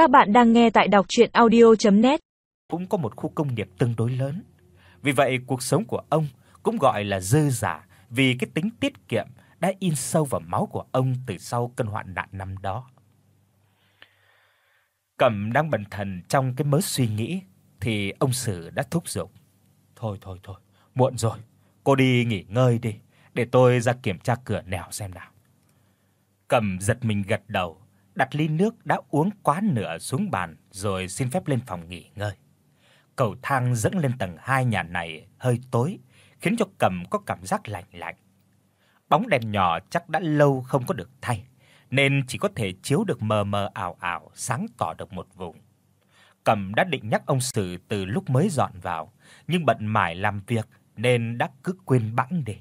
Các bạn đang nghe tại đọc audio net Cũng có một khu công nghiệp tương đối lớn. Vì vậy cuộc sống của ông cũng gọi là dư giả vì cái tính tiết kiệm đã in sâu vào máu của ông từ sau cơn hoạn nạn năm đó. Cẩm đang bần thần trong cái mớ suy nghĩ thì ông Sử đã thúc giục. Thôi thôi thôi, muộn rồi, cô đi nghỉ ngơi đi, để tôi ra kiểm tra cửa nẻo xem nào. Cẩm giật mình gật đầu, đặt ly nước đã uống quá nửa xuống bàn rồi xin phép lên phòng nghỉ ngơi. Cầu thang dẫn lên tầng 2 nhà này hơi tối, khiến cho cầm có cảm giác lạnh lạnh. Bóng đèn nhỏ chắc đã lâu không có được thay, nên chỉ có thể chiếu được mờ mờ ảo ảo, sáng tỏ được một vùng. cầm đã định nhắc ông Sử từ lúc mới dọn vào, nhưng bận mải làm việc nên đã cứ quên bẵng đi.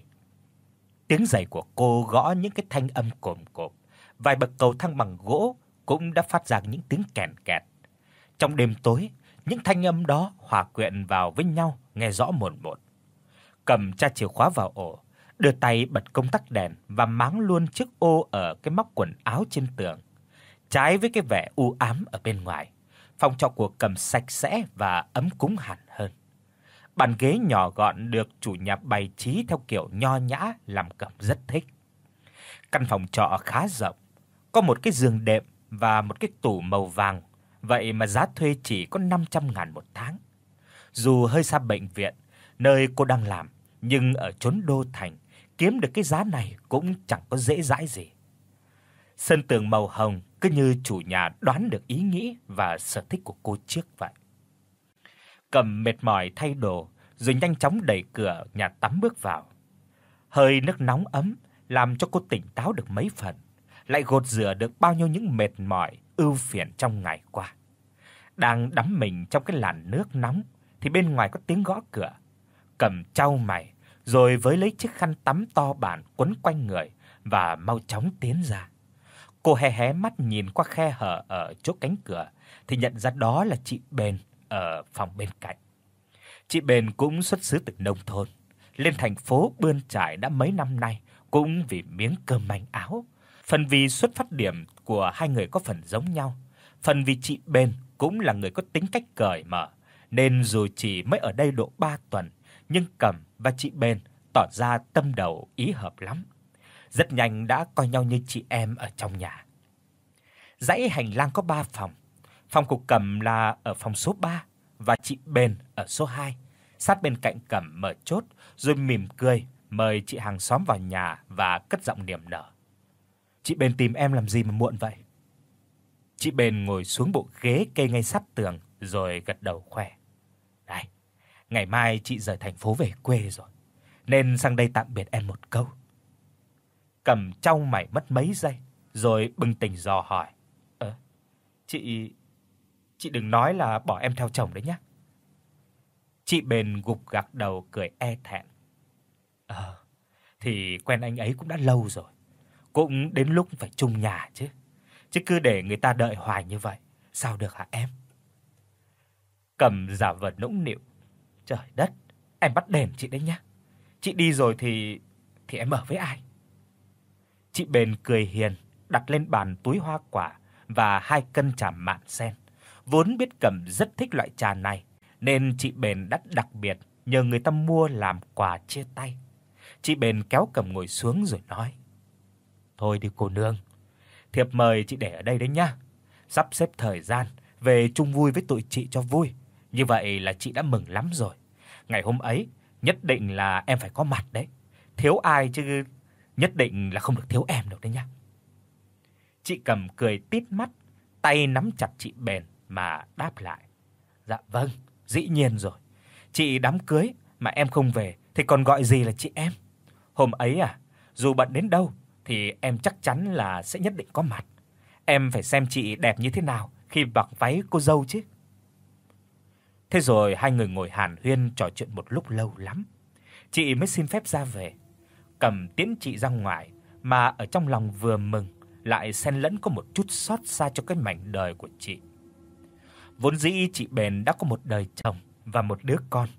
Tiếng giày của cô gõ những cái thanh âm cộm cộp, vài bậc cầu thang bằng gỗ cũng đã phát ra những tiếng kèn kẹt. Trong đêm tối, những thanh âm đó hòa quyện vào với nhau nghe rõ mồn một. Cầm tra chìa khóa vào ổ, đưa tay bật công tắc đèn và máng luôn chiếc ô ở cái móc quần áo trên tường. Trái với cái vẻ u ám ở bên ngoài, phòng trọ của Cầm sạch sẽ và ấm cúng hẳn hơn. Bàn ghế nhỏ gọn được chủ nhà bày trí theo kiểu nho nhã làm Cầm rất thích. Căn phòng trọ khá rộng, có một cái giường đệm và một cái tủ màu vàng, vậy mà giá thuê chỉ có 500 ngàn một tháng. Dù hơi xa bệnh viện, nơi cô đang làm, nhưng ở chốn đô thành, kiếm được cái giá này cũng chẳng có dễ dãi gì. Sân tường màu hồng cứ như chủ nhà đoán được ý nghĩ và sở thích của cô trước vậy. Cầm mệt mỏi thay đồ, rồi nhanh chóng đẩy cửa nhà tắm bước vào. Hơi nước nóng ấm làm cho cô tỉnh táo được mấy phần, lại gột rửa được bao nhiêu những mệt mỏi, ưu phiền trong ngày qua. Đang đắm mình trong cái làn nước nóng thì bên ngoài có tiếng gõ cửa. Cầm chau mày, rồi với lấy chiếc khăn tắm to bản quấn quanh người và mau chóng tiến ra. Cô hé hé mắt nhìn qua khe hở ở chỗ cánh cửa thì nhận ra đó là chị Bền ở phòng bên cạnh. Chị Bền cũng xuất xứ từ nông thôn, lên thành phố bươn trải đã mấy năm nay cũng vì miếng cơm manh áo. Phần vì xuất phát điểm của hai người có phần giống nhau, phần vì chị Bền cũng là người có tính cách cởi mở, nên dù chỉ mới ở đây độ 3 tuần, nhưng Cẩm và chị Bền tỏ ra tâm đầu ý hợp lắm. Rất nhanh đã coi nhau như chị em ở trong nhà. Dãy hành lang có 3 phòng. Phòng của Cẩm là ở phòng số 3 và chị Bền ở số 2. Sát bên cạnh Cẩm mở chốt rồi mỉm cười mời chị hàng xóm vào nhà và cất giọng niềm nở. "Chị Bền tìm em làm gì mà muộn vậy?" Chị Bền ngồi xuống bộ ghế kê ngay sát tường rồi gật đầu khoe. "Đây, ngày mai chị rời thành phố về quê rồi, nên sang đây tạm biệt em một câu." Cầm trong mày mất mấy giây rồi bừng tỉnh dò hỏi: "Ơ, chị chị đừng nói là bỏ em theo chồng đấy nhé." Chị Bền gục gặc đầu cười e thẹn. Ờ, thì quen anh ấy cũng đã lâu rồi. Cũng đến lúc phải chung nhà chứ. Chứ cứ để người ta đợi hoài như vậy, sao được hả em? Cầm giả vờ nũng nịu. Trời đất, em bắt đền chị đấy nhá. Chị đi rồi thì thì em ở với ai? Chị Bền cười hiền, đặt lên bàn túi hoa quả và hai cân trà mạn sen. Vốn biết Cẩm rất thích loại trà này, nên chị Bền đã đặc biệt nhờ người ta mua làm quà chia tay. Chị Bền kéo Cẩm ngồi xuống rồi nói: "Thôi đi cô nương, thiệp mời chị để ở đây đấy nhá. Sắp xếp thời gian về chung vui với tụi chị cho vui. Như vậy là chị đã mừng lắm rồi. Ngày hôm ấy nhất định là em phải có mặt đấy. Thiếu ai chứ nhất định là không được thiếu em đâu đấy nhá." Chị cầm cười tít mắt, tay nắm chặt chị Bền mà đáp lại: "Dạ vâng, dĩ nhiên rồi. Chị đám cưới mà em không về thì còn gọi gì là chị em. Hôm ấy à, dù bận đến đâu thì em chắc chắn là sẽ nhất định có mặt. Em phải xem chị đẹp như thế nào khi mặc váy cô dâu chứ." Thế rồi hai người ngồi hàn huyên trò chuyện một lúc lâu lắm. Chị mới xin phép ra về. Cầm tiễn chị ra ngoài mà ở trong lòng vừa mừng lại xen lẫn có một chút xót xa cho cái mảnh đời của chị. Vốn dĩ chị Bền đã có một đời chồng và một đứa con,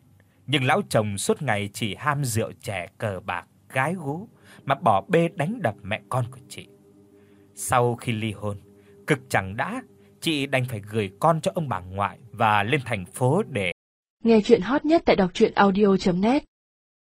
nhưng lão chồng suốt ngày chỉ ham rượu chè cờ bạc, gái gú mà bỏ bê đánh đập mẹ con của chị. Sau khi ly hôn, cực chẳng đã, chị đành phải gửi con cho ông bà ngoại và lên thành phố để Nghe chuyện hot nhất tại đọc audio net